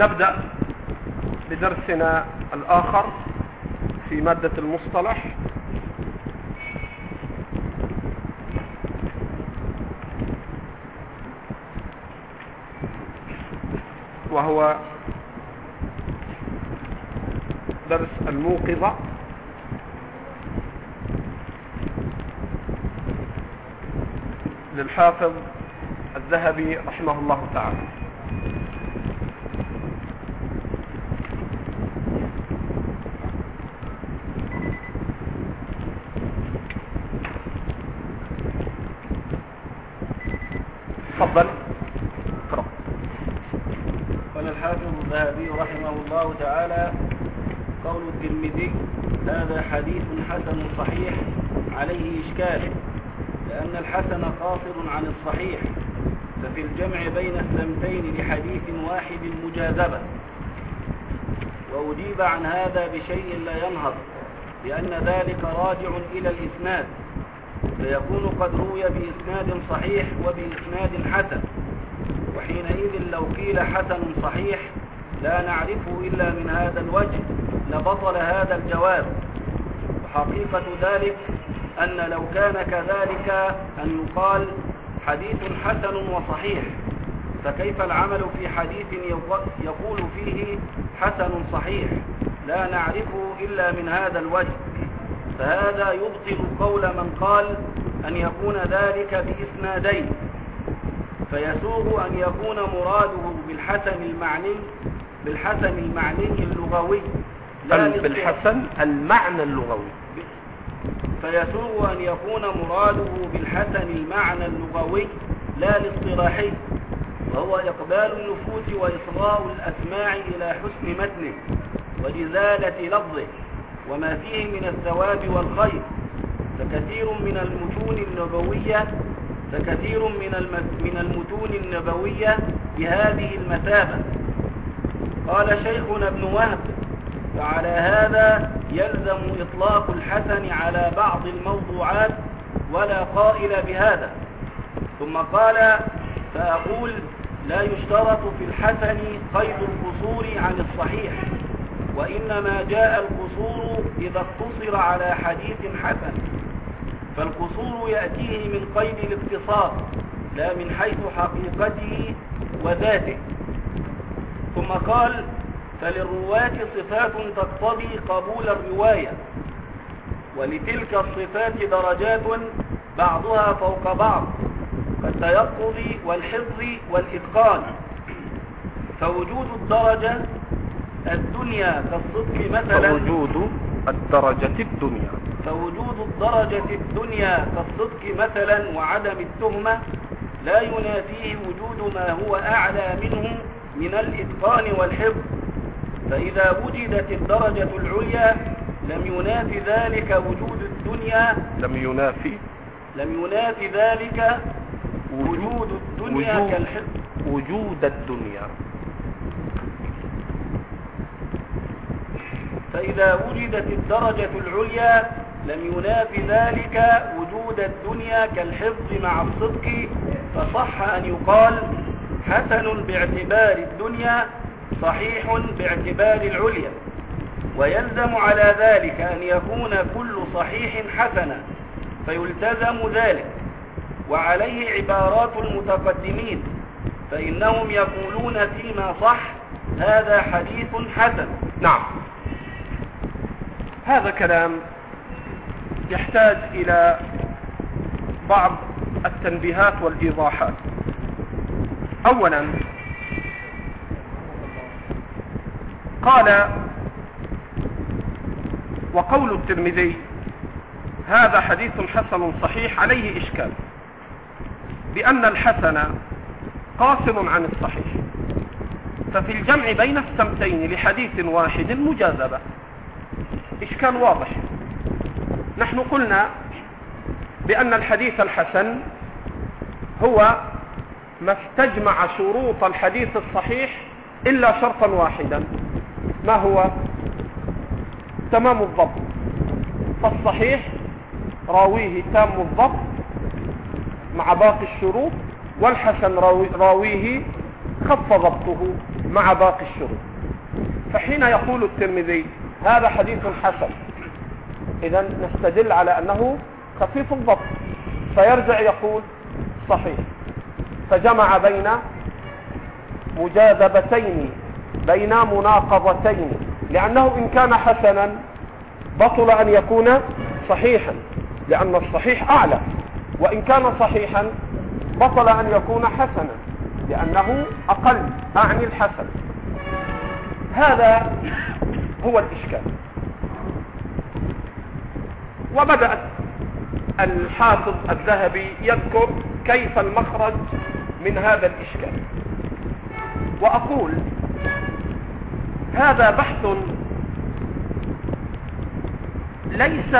نبدأ بدرسنا الآخر في مادة المصطلح. وهو درس الموقظة. للحافظ الذهبي رحمه الله تعالى تفضل اقرأ قال الحافظ الذهبي رحمه الله تعالى قول الترمذي هذا حديث حسن صحيح عليه إشكال لأن الحسن قاصر عن الصحيح ففي الجمع بين السمتين لحديث واحد مجاذبة. وأجيب عن هذا بشيء لا ينهض لأن ذلك راجع إلى الإسناد فيكون قد روي بإسناد صحيح وبإسناد حسن. وحينئذ لو قيل حسن صحيح لا نعرفه إلا من هذا الوجه لبطل هذا الجواب. وحقيقة ذلك أن لو كان كذلك أن يقال حديث حسن وصحيح فكيف العمل في حديث يقول فيه حسن صحيح؟ لا نعرفه إلا من هذا الوجه. فهذا يبطل قول من قال أن يكون ذلك بإسنادين. فيسوغ أن يكون مراده بالحسن المعني بالحسن المعني اللغوي. بالحسن. المعنى اللغوي. فيسوغ أن يكون مراده بالحسن المعنى اللغوي لا الاصطلاحي وهو إقبال النفوس وإصغاء الأسماع إلى حسن متنه وإزالة لفظه وما فيه من الثواب والخير. فكثير من المتون النبوية فكثير من من المتون النبوية بهذه المثابة. قال شيخنا ابن وهب فعلى هذا يلزم إطلاق الحسن على بعض الموضوعات ولا قائل بهذا. ثم قال فأقول لا يشترط في الحسن قيد القصور عن الصحيح وإنما جاء القصور إذا اقتصر على حديث حسن. فالقصور يأتيه من قيد الاقتصار لا من حيث حقيقته وذاته. ثم قال فللرواة صفات تقتضي قبول الرواية ولتلك الصفات درجات بعضها فوق بعض كالتيقظ والحفظ والإتقان. فوجود الدرجة الدنيا كالصدق مثلا فوجود الدرجة الدنيا. فوجود الدرجة الدنيا كالصدق مثلا وعدم التهمة لا ينافيه وجود ما هو أعلى منه من الإتقان والحفظ. فإذا وجدت الدرجة العليا لم ينافي ذلك وجود الدنيا. لم ينافي. لم ينافي ذلك وجود الدنيا وجود, كالحفظ وجود الدنيا. فإذا وجدت الدرجة العليا لم ينافي ذلك وجود الدنيا كالحفظ مع الصدق فصح أن يقال حسن باعتبار الدنيا صحيح باعتبار العليا ويلزم على ذلك أن يكون كل صحيح حسنا فيلتزم ذلك وعليه عبارات المتقدمين فإنهم يقولون فيما صح هذا حديث حسن. نعم. هذا كلام يحتاج إلى بعض التنبيهات والإيضاحات. أولا قال وقول الترمذي هذا حديث حسن صحيح عليه إشكال بأن الحسن قاصر عن الصحيح ففي الجمع بين السمتين لحديث واحد مجاذبة إشكال واضح نحن قلنا بأن الحديث الحسن هو ما استجمع شروط الحديث الصحيح إلا شرطا واحدا ما هو؟ تمام الضبط. فالصحيح راويه تام الضبط مع باقي الشروط والحسن راويه خف ضبطه مع باقي الشروط. فحين يقول الترمذي هذا حديث حسن. اذا نستدل على أنه خفيف الضبط. فيرجع يقول صحيح. فجمع بين مجاذبتين بين مناقضتين لأنه إن كان حسنا بطل أن يكون صحيحا لأن الصحيح أعلى وإن كان صحيحا بطل أن يكون حسنا لأنه أقل أعني الحسن. هذا هو الإشكال. وبدأت الحافظ الذهبي يذكر كيف المخرج من هذا الإشكال. وأقول هذا بحث ليس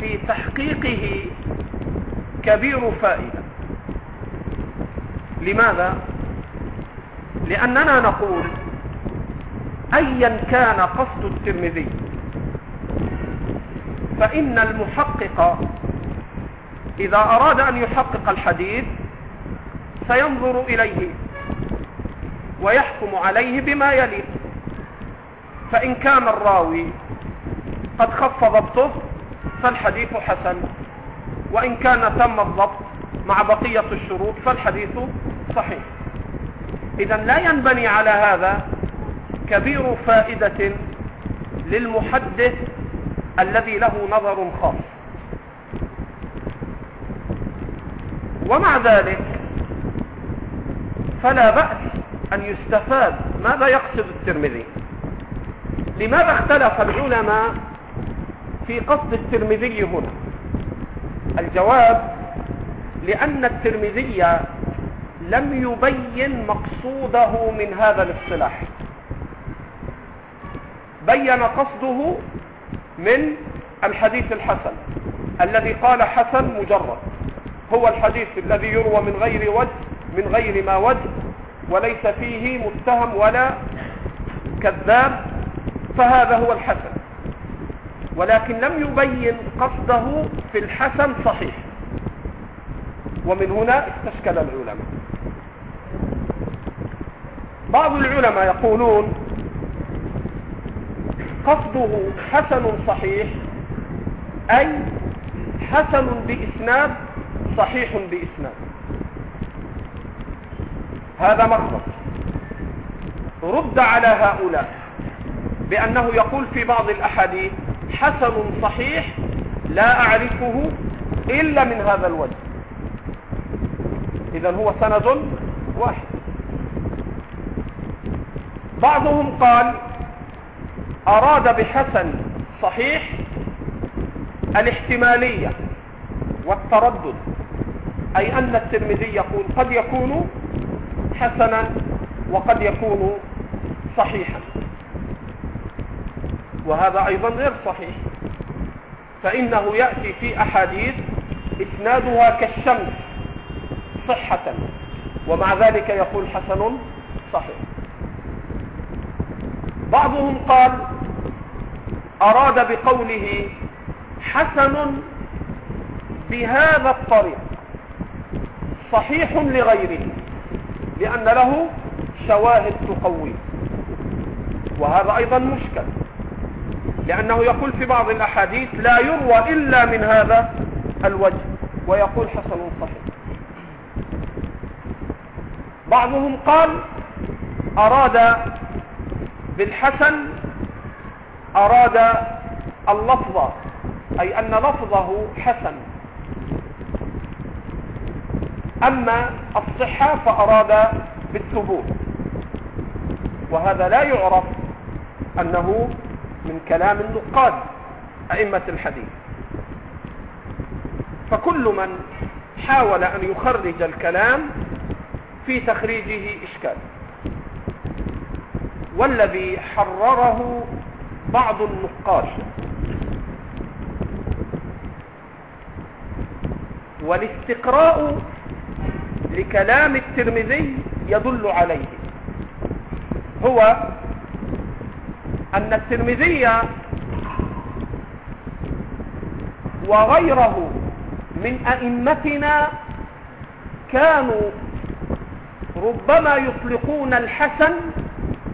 في تحقيقه كبير فائدة لماذا؟ لأننا نقول أيا كان قصد الترمذي فإن المحقق إذا أراد أن يحقق الحديث سينظر إليه ويحكم عليه بما يلي فإن كان الراوي قد خف ضبطه فالحديث حسن وإن كان تم الضبط مع بقية الشروط فالحديث صحيح. إذا لا ينبني على هذا كبير فائدة للمحدث الذي له نظر خاص. ومع ذلك فلا بأس أن يستفاد ماذا يقصد الترمذي. لماذا اختلف العلماء في قصد الترمذي هنا؟ الجواب لأن الترمذي لم يبين مقصوده من هذا الاصطلاح. بين قصده من الحديث الحسن الذي قال حسن مجرد. هو الحديث الذي يروى من غير وجه من غير ما وجه وليس فيه متهم ولا كذاب. فهذا هو الحسن. ولكن لم يبين قصده في الحسن صحيح. ومن هنا استشكل العلماء. بعض العلماء يقولون قصده حسن صحيح أي حسن بإسناد صحيح بإسناد. هذا مخرج رد على هؤلاء. بأنه يقول في بعض الأحاديث حسن صحيح لا أعرفه إلا من هذا الوجه. إذا هو سند واحد. بعضهم قال أراد بحسن صحيح الاحتمالية والتردد. أي أن الترمذي يقول قد يكون حسنا وقد يكون صحيحا. وهذا أيضا غير صحيح. فإنه يأتي في أحاديث إسنادها كالشمس صحة ومع ذلك يقول حسن صحيح. بعضهم قال أراد بقوله حسن بهذا الطريق صحيح لغيره لأن له شواهد تقوي وهذا أيضا مشكل. لأنه يقول في بعض الأحاديث لا يروى إلا من هذا الوجه ويقول حسن صحيح. بعضهم قال أراد بالحسن أراد اللفظ أي أن لفظه حسن. أما الصحة فأراد بالثبوت وهذا لا يعرف أنه من كلام النقاد أئمة الحديث. فكل من حاول أن يخرج الكلام في تخريجه إشكال. والذي حرره بعض النقاش والاستقراء لكلام الترمذي يدل عليه. هو أن الترمذي وغيره من أئمتنا كانوا ربما يطلقون الحسن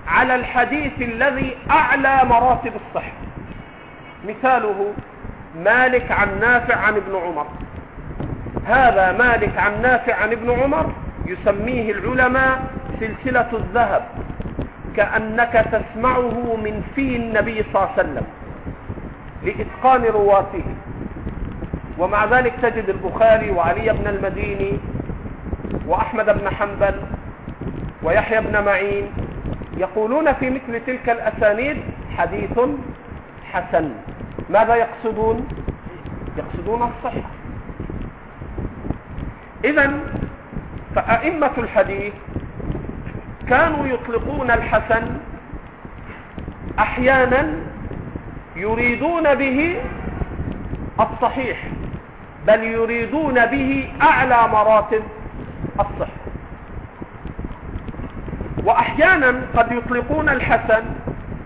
على الحديث الذي أعلى مراتب الصحة مثاله مالك عن نافع عن ابن عمر. هذا مالك عن نافع عن ابن عمر يسميه العلماء سلسلة الذهب. كأنك تسمعه من في النبي صلى الله عليه وسلم لإتقان رواته. ومع ذلك تجد البخاري وعلي بن المديني وأحمد بن حنبل ويحيى بن معين يقولون في مثل تلك الأسانيد حديث حسن. ماذا يقصدون؟ يقصدون الصحة. إذا فأئمة الحديث كانوا يطلقون الحسن أحيانا يريدون به الصحيح بل يريدون به أعلى مراتب الصحة. وأحيانا قد يطلقون الحسن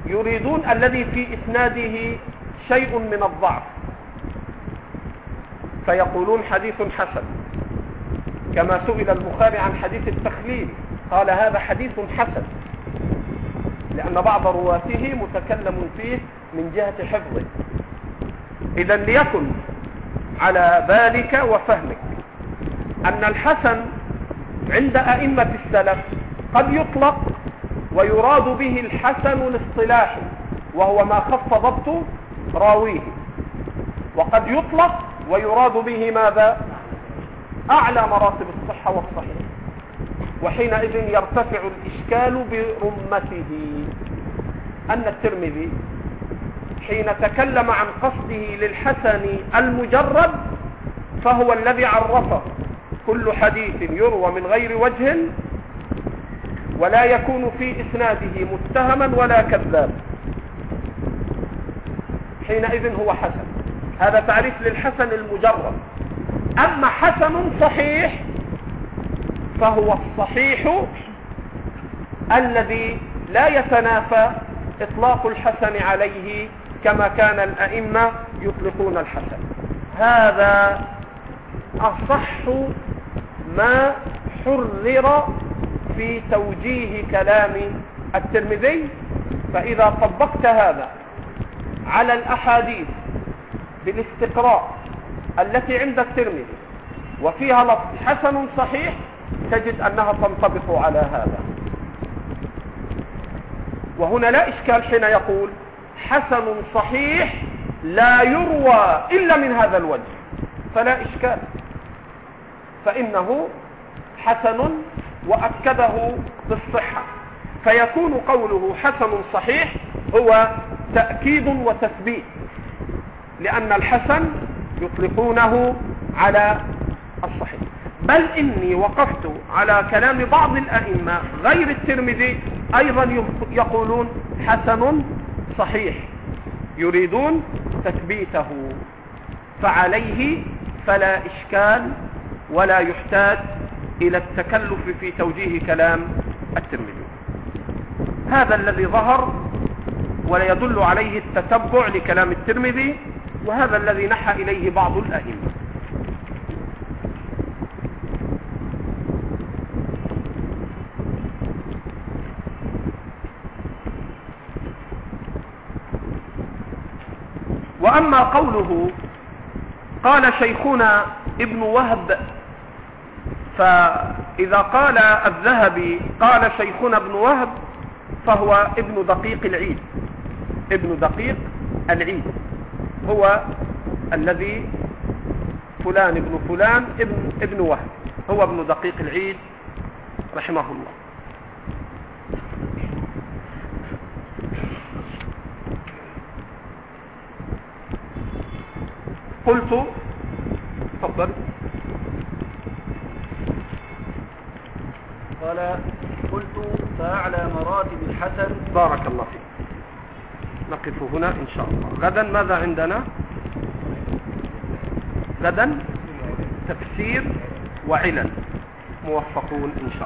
يريدون الذي في إسناده شيء من الضعف. فيقولون حديث حسن كما سئل البخاري عن حديث التخليل. قال هذا حديث حسن لأن بعض رواته متكلم فيه من جهة حفظه. إذا ليكن على بالك وفهمك أن الحسن عند أئمة السلف قد يطلق ويراد به الحسن الاصطلاحي وهو ما خف ضبط راويه. وقد يطلق ويراد به ماذا؟ أعلى مراتب الصحة والصحيح. وحينئذ يرتفع الإشكال برمته. أن الترمذي حين تكلم عن قصده للحسن المجرد فهو الذي عرفه. كل حديث يروى من غير وجه ولا يكون في إسناده متهما ولا كذاب حينئذ هو حسن. هذا تعريف للحسن المجرد. أما حسن صحيح فهو الصحيح الذي لا يتنافى إطلاق الحسن عليه كما كان الأئمة يطلقون الحسن. هذا أصح ما حرر في توجيه كلام الترمذي. فإذا طبقت هذا على الأحاديث بالاستقراء التي عند الترمذي وفيها لفظ حسن صحيح تجد أنها تنطبق على هذا. وهنا لا إشكال حين يقول حسن صحيح لا يروى إلا من هذا الوجه. فلا إشكال. فإنه حسن وأكده بالصحة. فيكون قوله حسن صحيح هو تأكيد وتثبيت. لأن الحسن يطلقونه على الصحيح. بل إني وقفت على كلام بعض الأئمة غير الترمذي أيضا يقولون حسن صحيح يريدون تثبيته فعليه فلا إشكال ولا يحتاج إلى التكلف في توجيه كلام الترمذي. هذا الذي ظهر ولا يدل عليه التتبع لكلام الترمذي وهذا الذي نحى إليه بعض الأئمة. وأما قوله قال شيخنا ابن وهب فإذا قال الذهبي قال شيخنا ابن وهب فهو ابن دقيق العيد. ابن دقيق العيد. هو الذي فلان ابن فلان ابن, ابن وهب. هو ابن دقيق العيد رحمه الله. قلت تفضل. قال قلت فأعلى مراتب الحسن. بارك الله فيك. نقف هنا إن شاء الله. غدا ماذا عندنا؟ غدا تفسير وعلل. موفقون إن شاء الله.